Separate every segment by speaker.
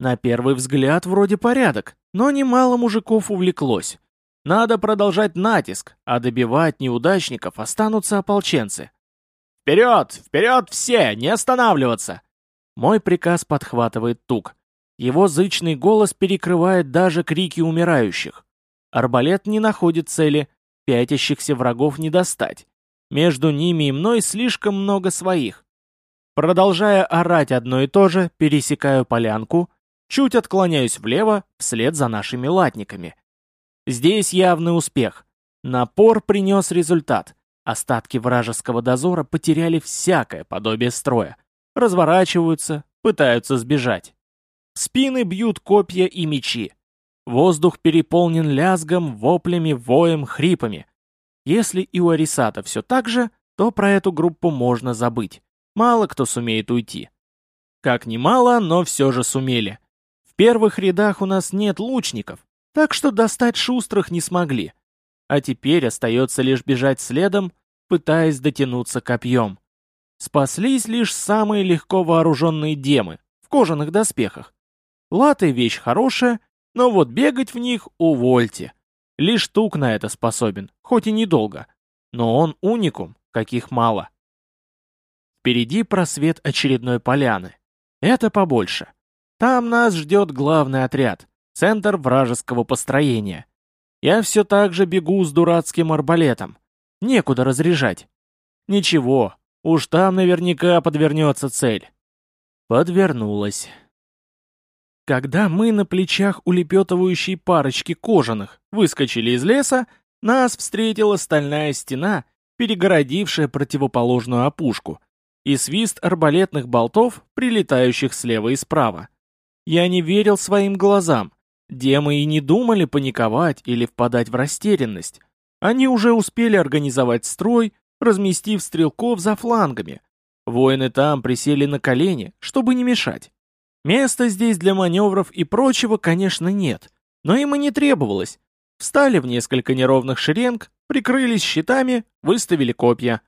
Speaker 1: На первый взгляд вроде порядок, но немало мужиков увлеклось. Надо продолжать натиск, а добивать неудачников останутся ополченцы. «Вперед! Вперед все! Не останавливаться!» Мой приказ подхватывает тук. Его зычный голос перекрывает даже крики умирающих. Арбалет не находит цели, пятящихся врагов не достать. Между ними и мной слишком много своих. Продолжая орать одно и то же, пересекаю полянку, чуть отклоняюсь влево, вслед за нашими латниками. Здесь явный успех. Напор принес результат. Остатки вражеского дозора потеряли всякое подобие строя. Разворачиваются, пытаются сбежать. Спины бьют копья и мечи. Воздух переполнен лязгом, воплями, воем, хрипами. Если и у Арисата все так же, то про эту группу можно забыть. Мало кто сумеет уйти. Как ни мало, но все же сумели. Первых рядах у нас нет лучников, так что достать шустрых не смогли. А теперь остается лишь бежать следом, пытаясь дотянуться копьем. Спаслись лишь самые легко вооруженные демы в кожаных доспехах. Латы вещь хорошая, но вот бегать в них увольте. Лишь тук на это способен, хоть и недолго. Но он уникум, каких мало. Впереди просвет очередной поляны. Это побольше. Там нас ждет главный отряд, центр вражеского построения. Я все так же бегу с дурацким арбалетом. Некуда разряжать. Ничего, уж там наверняка подвернется цель. Подвернулась. Когда мы на плечах улепетывающей парочки кожаных выскочили из леса, нас встретила стальная стена, перегородившая противоположную опушку, и свист арбалетных болтов, прилетающих слева и справа. Я не верил своим глазам. Демы и не думали паниковать или впадать в растерянность. Они уже успели организовать строй, разместив стрелков за флангами. Воины там присели на колени, чтобы не мешать. Места здесь для маневров и прочего, конечно, нет, но им и не требовалось. Встали в несколько неровных шеренг, прикрылись щитами, выставили копья.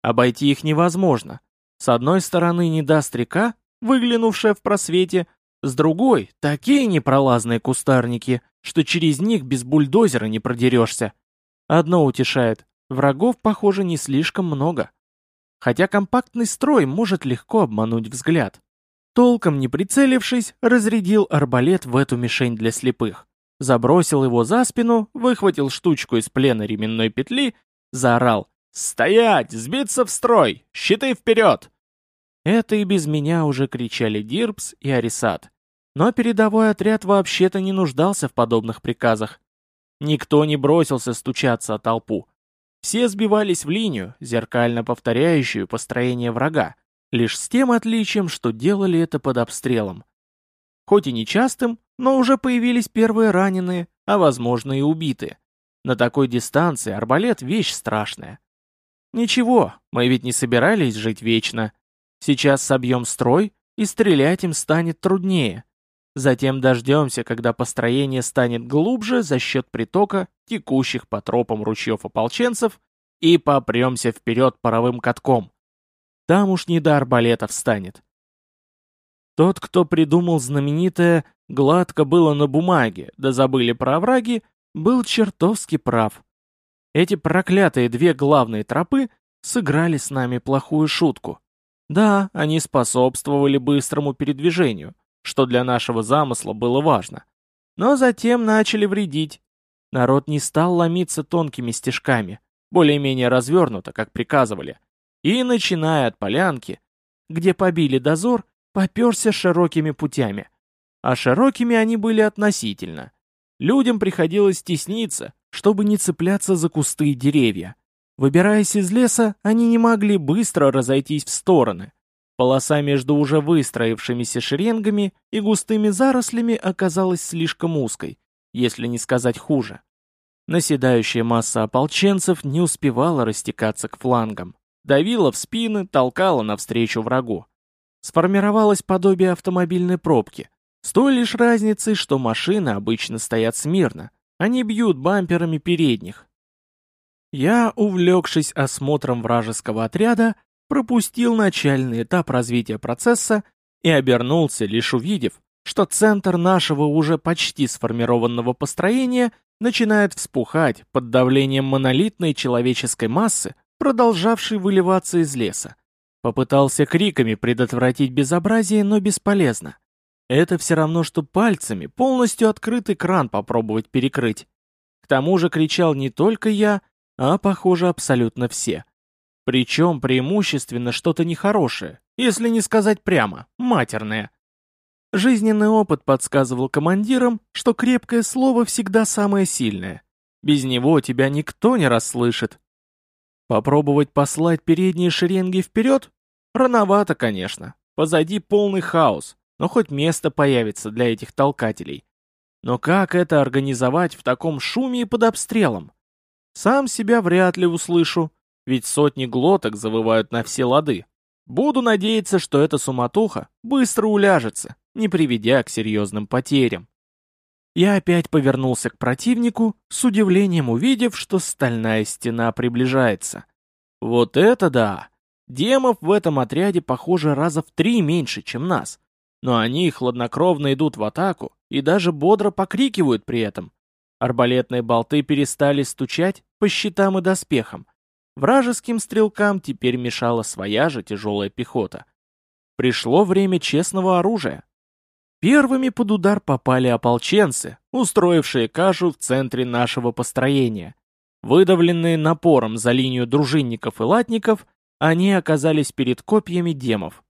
Speaker 1: Обойти их невозможно. С одной стороны не даст река, выглянувшая в просвете, с другой — такие непролазные кустарники, что через них без бульдозера не продерешься. Одно утешает — врагов, похоже, не слишком много. Хотя компактный строй может легко обмануть взгляд. Толком не прицелившись, разрядил арбалет в эту мишень для слепых. Забросил его за спину, выхватил штучку из плена ременной петли, заорал «Стоять! Сбиться в строй! Щиты вперед!» Это и без меня уже кричали Дирбс и Арисат. Но передовой отряд вообще-то не нуждался в подобных приказах. Никто не бросился стучаться о толпу. Все сбивались в линию, зеркально повторяющую построение врага лишь с тем отличием, что делали это под обстрелом. Хоть и нечастым, но уже появились первые раненые, а возможно и убитые. На такой дистанции арбалет — вещь страшная. Ничего, мы ведь не собирались жить вечно. Сейчас собьем строй, и стрелять им станет труднее. Затем дождемся, когда построение станет глубже за счет притока, текущих по тропам ручьев ополченцев, и попремся вперед паровым катком. Там уж не до арбалетов станет. Тот, кто придумал знаменитое «гладко было на бумаге, да забыли про овраги», был чертовски прав. Эти проклятые две главные тропы сыграли с нами плохую шутку. Да, они способствовали быстрому передвижению, что для нашего замысла было важно. Но затем начали вредить. Народ не стал ломиться тонкими стежками, более-менее развернуто, как приказывали, и, начиная от полянки, где побили дозор, поперся широкими путями. А широкими они были относительно. Людям приходилось тесниться, чтобы не цепляться за кусты и деревья. Выбираясь из леса, они не могли быстро разойтись в стороны. Полоса между уже выстроившимися шеренгами и густыми зарослями оказалась слишком узкой, если не сказать хуже. Наседающая масса ополченцев не успевала растекаться к флангам давила в спины, толкала навстречу врагу. Сформировалось подобие автомобильной пробки, с той лишь разницей, что машины обычно стоят смирно, они бьют бамперами передних. Я, увлекшись осмотром вражеского отряда, пропустил начальный этап развития процесса и обернулся, лишь увидев, что центр нашего уже почти сформированного построения начинает вспухать под давлением монолитной человеческой массы, продолжавшей выливаться из леса. Попытался криками предотвратить безобразие, но бесполезно. Это все равно, что пальцами полностью открытый кран попробовать перекрыть. К тому же кричал не только я, а, похоже, абсолютно все. Причем преимущественно что-то нехорошее, если не сказать прямо, матерное. Жизненный опыт подсказывал командирам, что крепкое слово всегда самое сильное. Без него тебя никто не расслышит. Попробовать послать передние шеренги вперед? Рановато, конечно. Позади полный хаос, но хоть место появится для этих толкателей. Но как это организовать в таком шуме и под обстрелом? Сам себя вряд ли услышу, ведь сотни глоток завывают на все лады. Буду надеяться, что эта суматоха быстро уляжется, не приведя к серьезным потерям. Я опять повернулся к противнику, с удивлением увидев, что стальная стена приближается. Вот это да! Демов в этом отряде, похоже, раза в три меньше, чем нас. Но они хладнокровно идут в атаку и даже бодро покрикивают при этом. Арбалетные болты перестали стучать по щитам и доспехам. Вражеским стрелкам теперь мешала своя же тяжелая пехота. Пришло время честного оружия. Первыми под удар попали ополченцы, устроившие кашу в центре нашего построения. Выдавленные напором за линию дружинников и латников, они оказались перед копьями демов.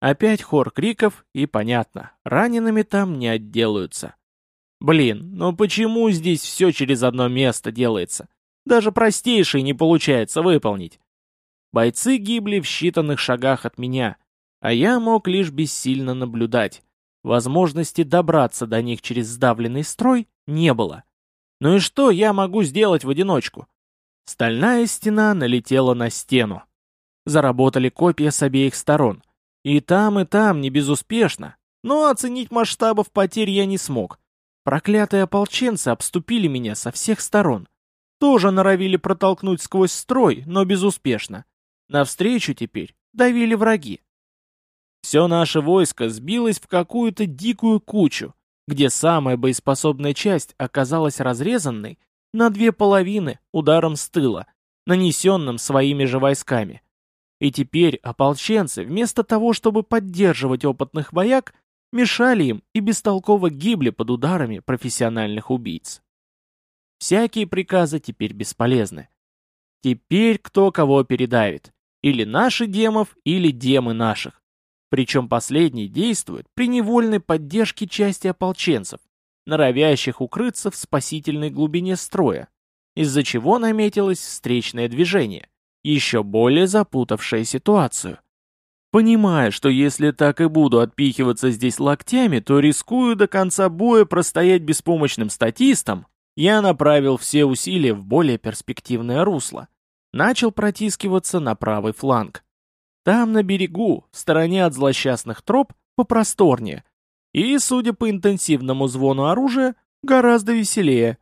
Speaker 1: Опять хор криков, и понятно, ранеными там не отделаются. Блин, ну почему здесь все через одно место делается? Даже простейшее не получается выполнить. Бойцы гибли в считанных шагах от меня, а я мог лишь бессильно наблюдать. Возможности добраться до них через сдавленный строй не было. Ну и что я могу сделать в одиночку? Стальная стена налетела на стену. Заработали копья с обеих сторон. И там, и там не безуспешно. Но оценить масштабов потерь я не смог. Проклятые ополченцы обступили меня со всех сторон. Тоже норовили протолкнуть сквозь строй, но безуспешно. Навстречу теперь давили враги. Все наше войско сбилось в какую-то дикую кучу, где самая боеспособная часть оказалась разрезанной на две половины ударом с тыла, нанесенным своими же войсками. И теперь ополченцы, вместо того, чтобы поддерживать опытных вояк, мешали им и бестолково гибли под ударами профессиональных убийц. Всякие приказы теперь бесполезны. Теперь кто кого передавит. Или наши демов, или демы наших. Причем последний действует при невольной поддержке части ополченцев, норовящих укрыться в спасительной глубине строя, из-за чего наметилось встречное движение, еще более запутавшее ситуацию. Понимая, что если так и буду отпихиваться здесь локтями, то рискую до конца боя простоять беспомощным статистом, я направил все усилия в более перспективное русло. Начал протискиваться на правый фланг. Там, на берегу, в стороне от злосчастных троп, попросторнее. И, судя по интенсивному звону оружия, гораздо веселее.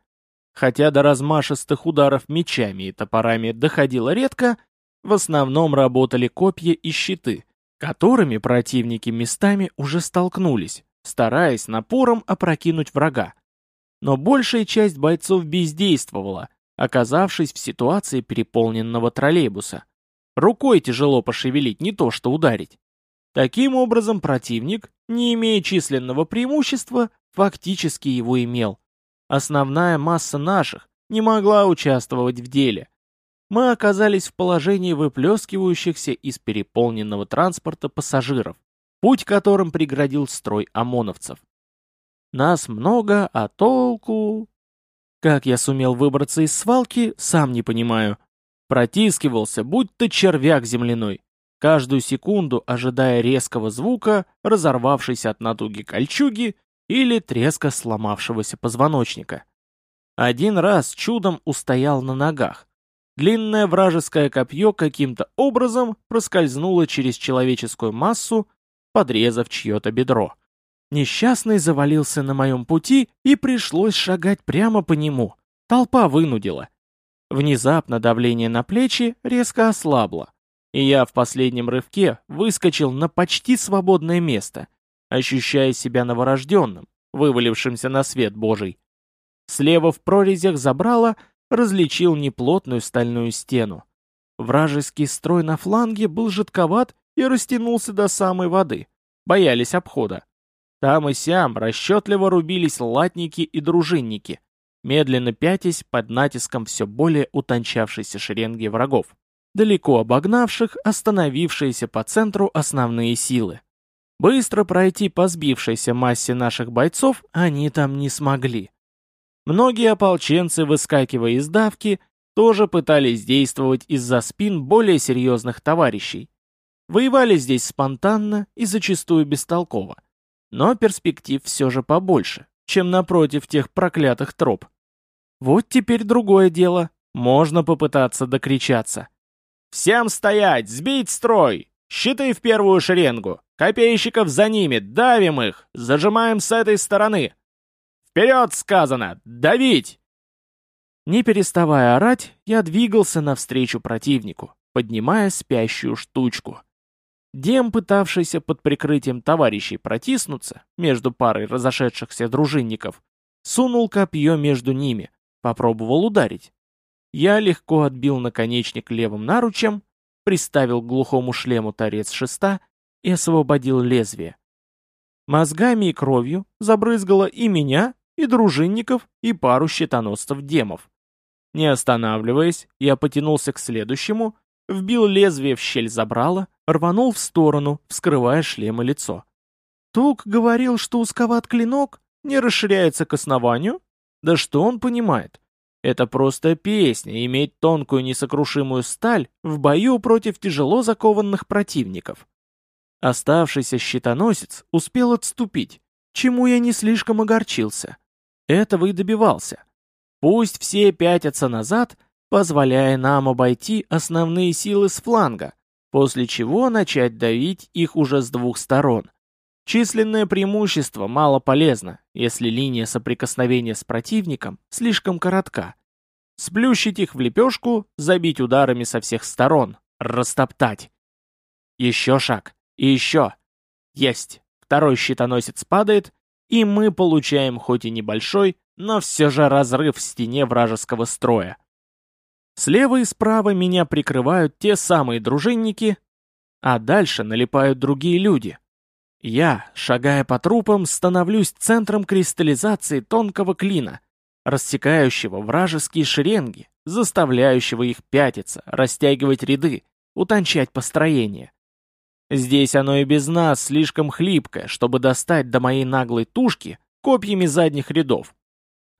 Speaker 1: Хотя до размашистых ударов мечами и топорами доходило редко, в основном работали копья и щиты, которыми противники местами уже столкнулись, стараясь напором опрокинуть врага. Но большая часть бойцов бездействовала, оказавшись в ситуации переполненного троллейбуса. Рукой тяжело пошевелить, не то что ударить. Таким образом, противник, не имея численного преимущества, фактически его имел. Основная масса наших не могла участвовать в деле. Мы оказались в положении выплескивающихся из переполненного транспорта пассажиров, путь которым преградил строй ОМОНовцев. Нас много, а толку... Как я сумел выбраться из свалки, сам не понимаю. Протискивался, будто червяк земляной, каждую секунду ожидая резкого звука, разорвавшейся от натуги кольчуги или треска сломавшегося позвоночника. Один раз чудом устоял на ногах. Длинное вражеское копье каким-то образом проскользнуло через человеческую массу, подрезав чье-то бедро. Несчастный завалился на моем пути, и пришлось шагать прямо по нему. Толпа вынудила. Внезапно давление на плечи резко ослабло, и я в последнем рывке выскочил на почти свободное место, ощущая себя новорожденным, вывалившимся на свет Божий. Слева в прорезях забрала различил неплотную стальную стену. Вражеский строй на фланге был жидковат и растянулся до самой воды. Боялись обхода. Там и сям расчетливо рубились латники и дружинники, медленно пятясь под натиском все более утончавшейся шеренги врагов, далеко обогнавших остановившиеся по центру основные силы. Быстро пройти по сбившейся массе наших бойцов они там не смогли. Многие ополченцы, выскакивая из давки, тоже пытались действовать из-за спин более серьезных товарищей. Воевали здесь спонтанно и зачастую бестолково. Но перспектив все же побольше, чем напротив тех проклятых троп. Вот теперь другое дело. Можно попытаться докричаться. «Всем стоять! Сбить строй! Щиты в первую шеренгу! Копейщиков за ними! Давим их! Зажимаем с этой стороны! Вперед, сказано! Давить!» Не переставая орать, я двигался навстречу противнику, поднимая спящую штучку. Дем, пытавшийся под прикрытием товарищей протиснуться между парой разошедшихся дружинников, сунул копье между ними, попробовал ударить. Я легко отбил наконечник левым наручем, приставил к глухому шлему торец шеста и освободил лезвие. Мозгами и кровью забрызгало и меня, и дружинников, и пару щитоносцев-демов. Не останавливаясь, я потянулся к следующему, вбил лезвие в щель забрала, рванул в сторону, вскрывая шлем и лицо. Тук говорил, что узковат клинок не расширяется к основанию? Да что он понимает? Это просто песня, иметь тонкую несокрушимую сталь в бою против тяжело закованных противников. Оставшийся щитоносец успел отступить, чему я не слишком огорчился. Этого и добивался. Пусть все пятятся назад, позволяя нам обойти основные силы с фланга, после чего начать давить их уже с двух сторон. Численное преимущество мало полезно, если линия соприкосновения с противником слишком коротка. Сплющить их в лепешку, забить ударами со всех сторон, растоптать. Еще шаг, и еще. Есть. Второй щитоносец падает, и мы получаем хоть и небольшой, но все же разрыв в стене вражеского строя. Слева и справа меня прикрывают те самые дружинники, а дальше налипают другие люди. Я, шагая по трупам, становлюсь центром кристаллизации тонкого клина, рассекающего вражеские шеренги, заставляющего их пятиться, растягивать ряды, утончать построение. Здесь оно и без нас слишком хлипкое, чтобы достать до моей наглой тушки копьями задних рядов.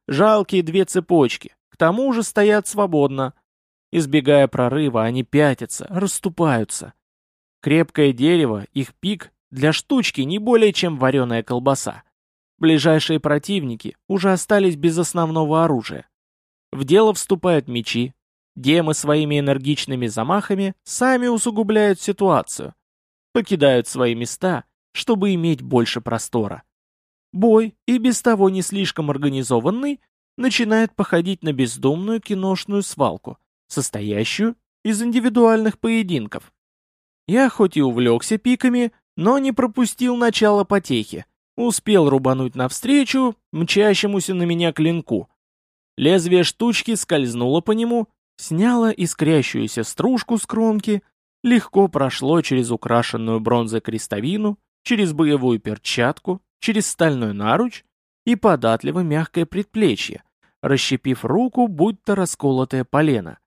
Speaker 1: Жалкие две цепочки, к тому же стоят свободно. Избегая прорыва, они пятятся, расступаются. Крепкое дерево, их пик, для штучки не более чем вареная колбаса. Ближайшие противники уже остались без основного оружия. В дело вступают мечи. Демы своими энергичными замахами сами усугубляют ситуацию покидают свои места, чтобы иметь больше простора. Бой, и без того не слишком организованный, начинает походить на бездумную киношную свалку, состоящую из индивидуальных поединков. Я хоть и увлекся пиками, но не пропустил начало потехи, успел рубануть навстречу мчащемуся на меня клинку. Лезвие штучки скользнуло по нему, сняло искрящуюся стружку с кромки, легко прошло через украшенную бронзой крестовину, через боевую перчатку, через стальной наруч и податливо мягкое предплечье, расщепив руку, будто расколотое полено.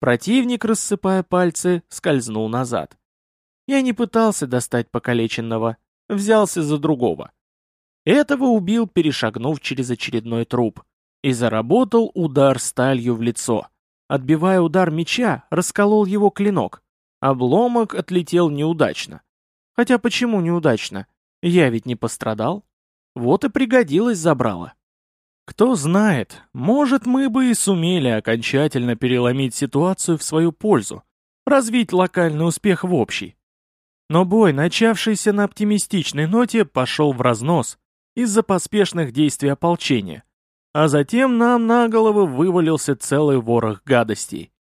Speaker 1: Противник, рассыпая пальцы, скользнул назад. Я не пытался достать покалеченного, взялся за другого. Этого убил, перешагнув через очередной труп, и заработал удар сталью в лицо. Отбивая удар меча, расколол его клинок. Обломок отлетел неудачно. Хотя почему неудачно? Я ведь не пострадал. Вот и пригодилось забрало. Кто знает, может мы бы и сумели окончательно переломить ситуацию в свою пользу, развить локальный успех в общий. Но бой, начавшийся на оптимистичной ноте, пошел в разнос из-за поспешных действий ополчения, а затем нам на головы вывалился целый ворох гадостей.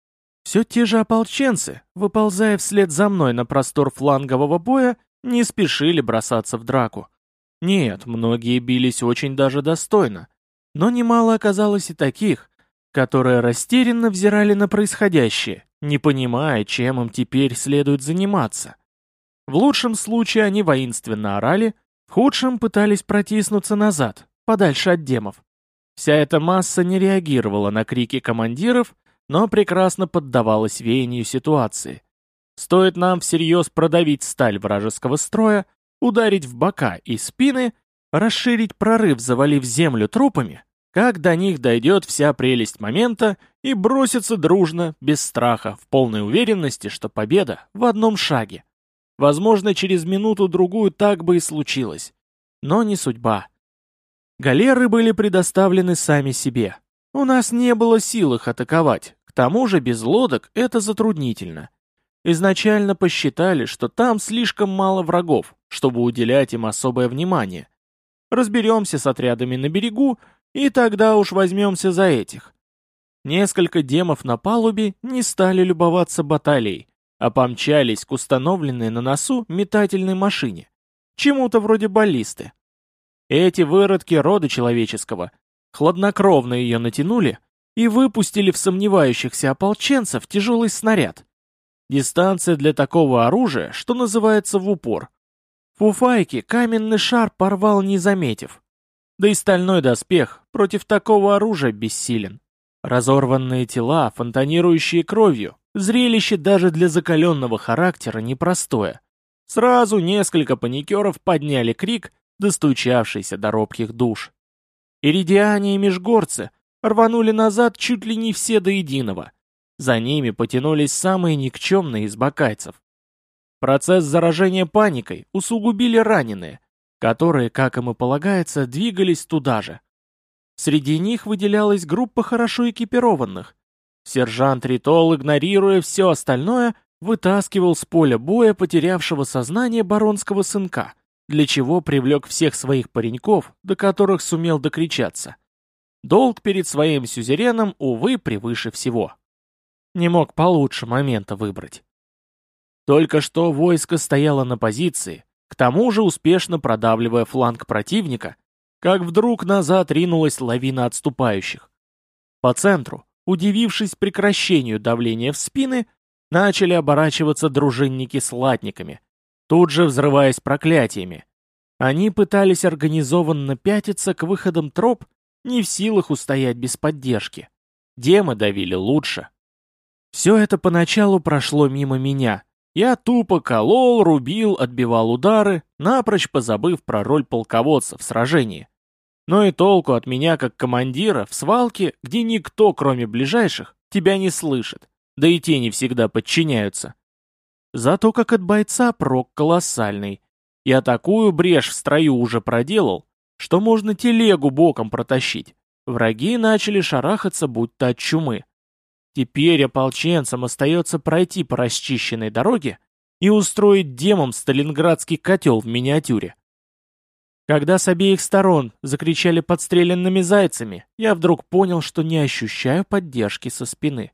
Speaker 1: Все те же ополченцы, выползая вслед за мной на простор флангового боя, не спешили бросаться в драку. Нет, многие бились очень даже достойно, но немало оказалось и таких, которые растерянно взирали на происходящее, не понимая, чем им теперь следует заниматься. В лучшем случае они воинственно орали, в худшем пытались протиснуться назад, подальше от демов. Вся эта масса не реагировала на крики командиров, но прекрасно поддавалась веянию ситуации. Стоит нам всерьез продавить сталь вражеского строя, ударить в бока и спины, расширить прорыв, завалив землю трупами, как до них дойдет вся прелесть момента и бросится дружно, без страха, в полной уверенности, что победа в одном шаге. Возможно, через минуту-другую так бы и случилось. Но не судьба. Галеры были предоставлены сами себе. У нас не было сил их атаковать, к тому же без лодок это затруднительно. Изначально посчитали, что там слишком мало врагов, чтобы уделять им особое внимание. Разберемся с отрядами на берегу, и тогда уж возьмемся за этих. Несколько демов на палубе не стали любоваться баталией, а помчались к установленной на носу метательной машине, чему-то вроде баллисты. Эти выродки рода человеческого хладнокровно ее натянули и выпустили в сомневающихся ополченцев тяжелый снаряд. Дистанция для такого оружия, что называется в упор. Фуфайки каменный шар порвал не заметив. Да и стальной доспех против такого оружия бессилен. Разорванные тела, фонтанирующие кровью, зрелище даже для закаленного характера непростое. Сразу несколько паникеров подняли крик, достучавшийся до робких душ. Иридиане и межгорцы рванули назад чуть ли не все до единого. За ними потянулись самые никчемные из бакайцев. Процесс заражения паникой усугубили раненые, которые, как им и полагается, двигались туда же. Среди них выделялась группа хорошо экипированных. Сержант Ритол, игнорируя все остальное, вытаскивал с поля боя потерявшего сознание баронского сынка, для чего привлек всех своих пареньков, до которых сумел докричаться. Долг перед своим сюзереном, увы, превыше всего. Не мог получше момента выбрать. Только что войско стояло на позиции, к тому же успешно продавливая фланг противника, как вдруг назад ринулась лавина отступающих. По центру, удивившись прекращению давления в спины, начали оборачиваться дружинники с латниками, тут же взрываясь проклятиями. Они пытались организованно пятиться к выходам троп, не в силах устоять без поддержки. Демы давили лучше. Все это поначалу прошло мимо меня. Я тупо колол, рубил, отбивал удары, напрочь позабыв про роль полководца в сражении. Но и толку от меня как командира в свалке, где никто, кроме ближайших, тебя не слышит, да и те не всегда подчиняются. Зато как от бойца прок колоссальный. Я такую брешь в строю уже проделал, что можно телегу боком протащить. Враги начали шарахаться, будто от чумы. Теперь ополченцам остается пройти по расчищенной дороге и устроить демом сталинградский котел в миниатюре. Когда с обеих сторон закричали подстреленными зайцами, я вдруг понял, что не ощущаю поддержки со спины.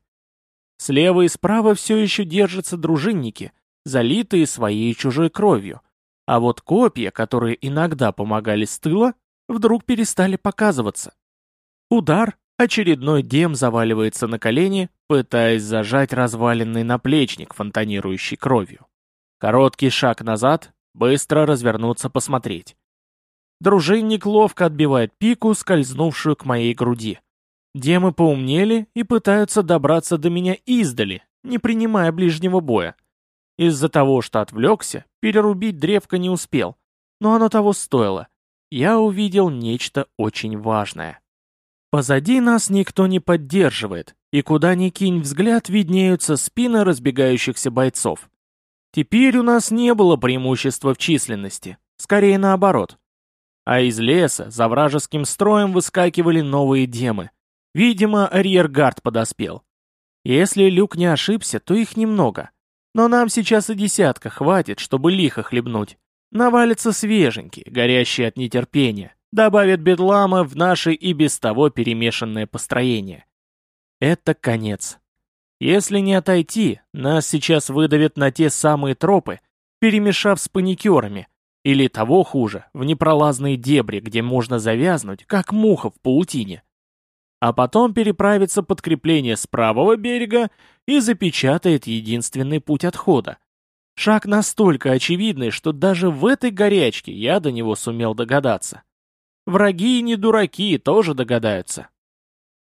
Speaker 1: Слева и справа все еще держатся дружинники, залитые своей и чужой кровью. А вот копья, которые иногда помогали с тыла, вдруг перестали показываться. Удар, очередной дем заваливается на колени, пытаясь зажать разваленный наплечник, фонтанирующий кровью. Короткий шаг назад, быстро развернуться посмотреть. Дружинник ловко отбивает пику, скользнувшую к моей груди. Демы поумнели и пытаются добраться до меня издали, не принимая ближнего боя. Из-за того, что отвлекся, перерубить древко не успел, но оно того стоило. Я увидел нечто очень важное. Позади нас никто не поддерживает, и куда ни кинь взгляд, виднеются спины разбегающихся бойцов. Теперь у нас не было преимущества в численности, скорее наоборот. А из леса за вражеским строем выскакивали новые демы. Видимо, арьергард подоспел. Если Люк не ошибся, то их немного. Но нам сейчас и десятка хватит, чтобы лихо хлебнуть. Навалятся свеженькие, горящие от нетерпения. Добавят бедлама в наше и без того перемешанное построение. Это конец. Если не отойти, нас сейчас выдавят на те самые тропы, перемешав с паникерами, Или того хуже, в непролазные дебри, где можно завязнуть, как муха в паутине. А потом переправится подкрепление с правого берега и запечатает единственный путь отхода. Шаг настолько очевидный, что даже в этой горячке я до него сумел догадаться. Враги и не дураки тоже догадаются.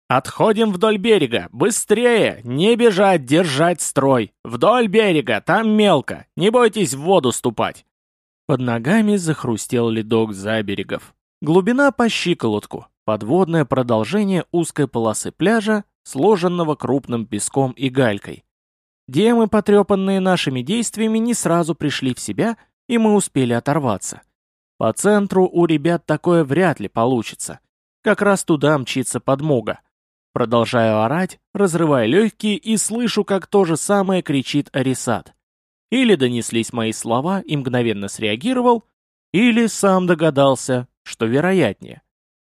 Speaker 1: «Отходим вдоль берега! Быстрее! Не бежать, держать строй! Вдоль берега, там мелко! Не бойтесь в воду ступать!» Под ногами захрустел ледок за берегов. Глубина по щиколотку, подводное продолжение узкой полосы пляжа, сложенного крупным песком и галькой. Демы, потрепанные нашими действиями, не сразу пришли в себя, и мы успели оторваться. По центру у ребят такое вряд ли получится. Как раз туда мчится подмога. Продолжаю орать, разрывая легкие, и слышу, как то же самое кричит Арисат. Или донеслись мои слова и мгновенно среагировал, или сам догадался, что вероятнее.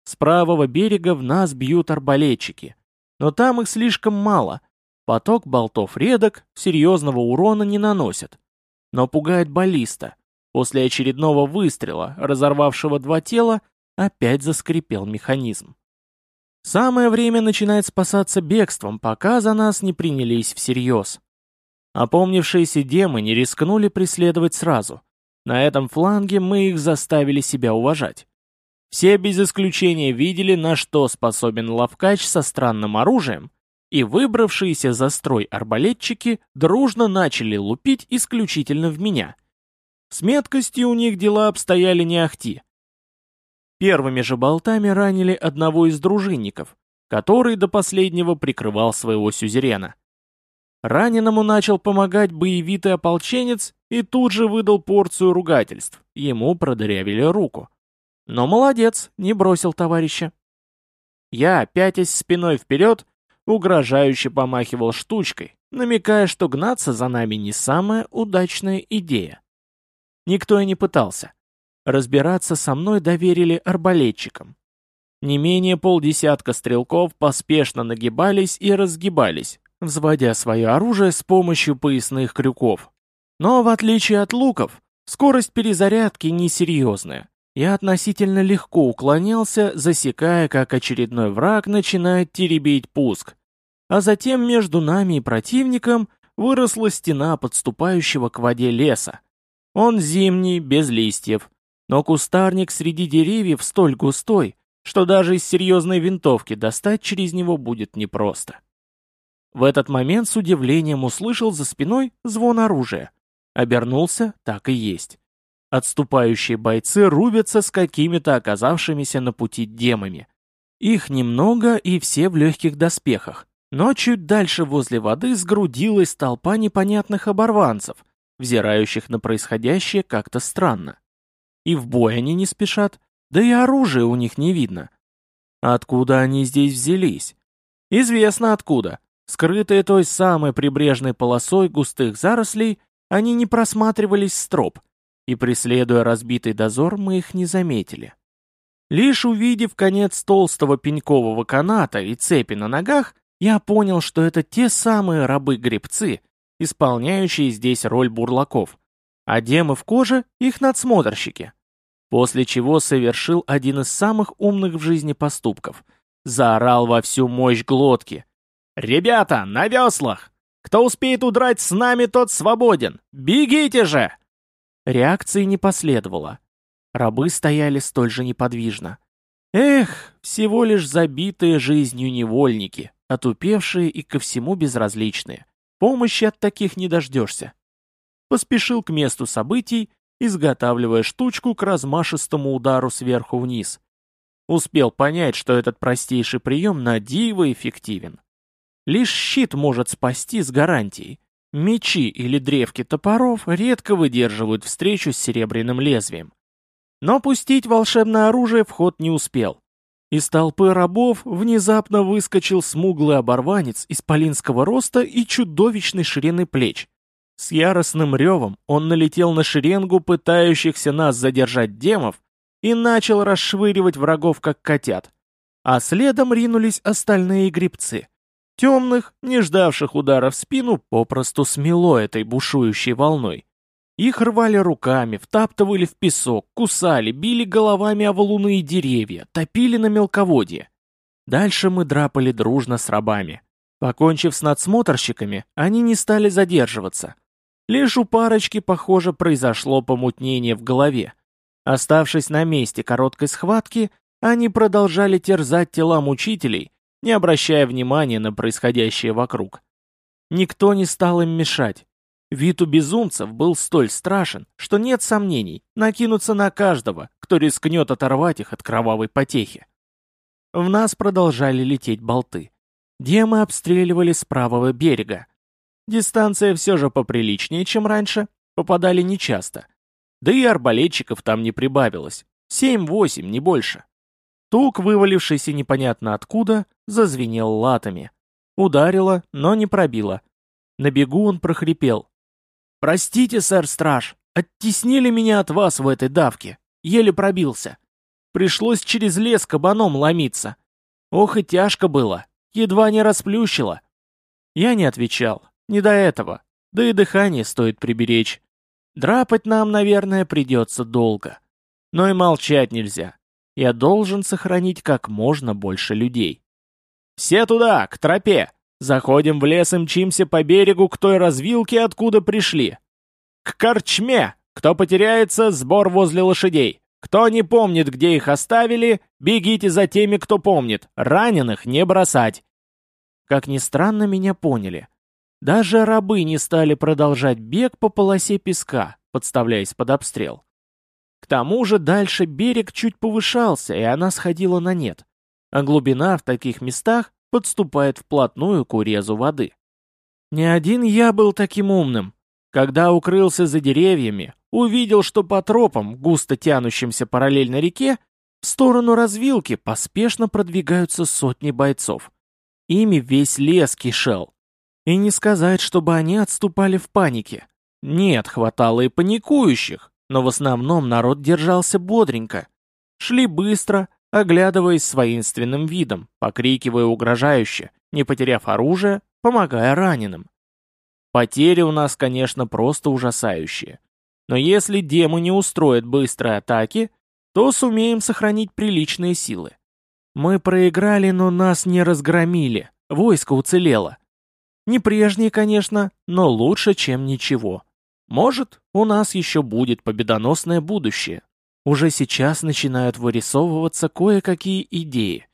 Speaker 1: С правого берега в нас бьют арбалетчики. Но там их слишком мало. Поток болтов редок, серьезного урона не наносят. Но пугает баллиста. После очередного выстрела, разорвавшего два тела, опять заскрипел механизм. Самое время начинает спасаться бегством, пока за нас не принялись всерьез. Опомнившиеся демы не рискнули преследовать сразу. На этом фланге мы их заставили себя уважать. Все без исключения видели, на что способен ловкач со странным оружием, и выбравшиеся за строй арбалетчики дружно начали лупить исключительно в меня. С меткостью у них дела обстояли не ахти. Первыми же болтами ранили одного из дружинников, который до последнего прикрывал своего сюзерена. Раненому начал помогать боевитый ополченец и тут же выдал порцию ругательств. Ему продырявили руку. Но молодец, не бросил товарища. Я, пятясь спиной вперед, угрожающе помахивал штучкой, намекая, что гнаться за нами не самая удачная идея. Никто и не пытался. Разбираться со мной доверили арбалетчикам. Не менее полдесятка стрелков поспешно нагибались и разгибались, взводя свое оружие с помощью поясных крюков. Но в отличие от луков, скорость перезарядки несерьезная. Я относительно легко уклонялся, засекая, как очередной враг начинает теребить пуск. А затем между нами и противником выросла стена подступающего к воде леса. Он зимний, без листьев, но кустарник среди деревьев столь густой, что даже из серьезной винтовки достать через него будет непросто. В этот момент с удивлением услышал за спиной звон оружия. Обернулся, так и есть. Отступающие бойцы рубятся с какими-то оказавшимися на пути демами. Их немного и все в легких доспехах. Но чуть дальше возле воды сгрудилась толпа непонятных оборванцев, взирающих на происходящее как-то странно. И в бой они не спешат, да и оружия у них не видно. Откуда они здесь взялись? Известно откуда. Скрытые той самой прибрежной полосой густых зарослей, они не просматривались с троп, и, преследуя разбитый дозор, мы их не заметили. Лишь увидев конец толстого пенькового каната и цепи на ногах, я понял, что это те самые рабы-гребцы, исполняющие здесь роль бурлаков, а демы в коже — их надсмотрщики. После чего совершил один из самых умных в жизни поступков. Заорал во всю мощь глотки — «Ребята, на веслах! Кто успеет удрать с нами, тот свободен! Бегите же!» Реакции не последовало. Рабы стояли столь же неподвижно. Эх, всего лишь забитые жизнью невольники, отупевшие и ко всему безразличные. Помощи от таких не дождешься. Поспешил к месту событий, изготавливая штучку к размашистому удару сверху вниз. Успел понять, что этот простейший прием на диво эффективен. Лишь щит может спасти с гарантией. Мечи или древки топоров редко выдерживают встречу с серебряным лезвием. Но пустить волшебное оружие в ход не успел. Из толпы рабов внезапно выскочил смуглый оборванец исполинского роста и чудовищной ширины плеч. С яростным ревом он налетел на шеренгу пытающихся нас задержать демов и начал расшвыривать врагов как котят. А следом ринулись остальные грибцы. Темных, не ждавших удара в спину, попросту смело этой бушующей волной. Их рвали руками, втаптывали в песок, кусали, били головами о валуны и деревья, топили на мелководье. Дальше мы драпали дружно с рабами. Покончив с надсмотрщиками, они не стали задерживаться. Лишь у парочки, похоже, произошло помутнение в голове. Оставшись на месте короткой схватки, они продолжали терзать тела мучителей, не обращая внимания на происходящее вокруг. Никто не стал им мешать. Вид у безумцев был столь страшен, что нет сомнений накинуться на каждого, кто рискнет оторвать их от кровавой потехи. В нас продолжали лететь болты. Демы обстреливали с правого берега. Дистанция все же поприличнее, чем раньше, попадали нечасто. Да и арбалетчиков там не прибавилось. Семь-восемь, не больше. Тук, вывалившийся непонятно откуда, зазвенел латами. Ударило, но не пробило. На бегу он прохрипел. «Простите, сэр Страж, оттеснили меня от вас в этой давке. Еле пробился. Пришлось через лес кабаном ломиться. Ох и тяжко было. Едва не расплющило». Я не отвечал. Не до этого. Да и дыхание стоит приберечь. Драпать нам, наверное, придется долго. Но и молчать нельзя. Я должен сохранить как можно больше людей. «Все туда, к тропе! Заходим в лес и мчимся по берегу к той развилке, откуда пришли. К корчме! Кто потеряется, сбор возле лошадей. Кто не помнит, где их оставили, бегите за теми, кто помнит. Раненых не бросать!» Как ни странно, меня поняли. Даже рабы не стали продолжать бег по полосе песка, подставляясь под обстрел. К тому же дальше берег чуть повышался, и она сходила на нет, а глубина в таких местах подступает вплотную к урезу воды. Не один я был таким умным. Когда укрылся за деревьями, увидел, что по тропам, густо тянущимся параллельно реке, в сторону развилки поспешно продвигаются сотни бойцов. Ими весь лес кишел. И не сказать, чтобы они отступали в панике. Нет, хватало и паникующих, но в основном народ держался бодренько. Шли быстро, оглядываясь с воинственным видом, покрикивая угрожающе, не потеряв оружие, помогая раненым. Потери у нас, конечно, просто ужасающие. Но если демы не устроят быстрой атаки, то сумеем сохранить приличные силы. Мы проиграли, но нас не разгромили, войско уцелело. Не прежние, конечно, но лучше, чем ничего. Может, у нас еще будет победоносное будущее. Уже сейчас начинают вырисовываться кое-какие идеи.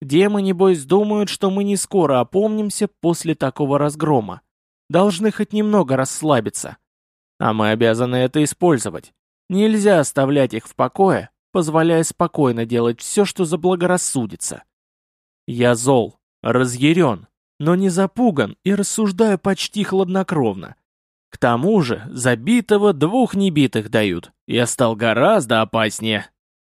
Speaker 1: Демы, небось, думают, что мы не скоро опомнимся после такого разгрома. Должны хоть немного расслабиться. А мы обязаны это использовать. Нельзя оставлять их в покое, позволяя спокойно делать все, что заблагорассудится. Я зол, разъярен, но не запуган и рассуждаю почти хладнокровно. К тому же, забитого двух небитых дают. Я стал гораздо опаснее.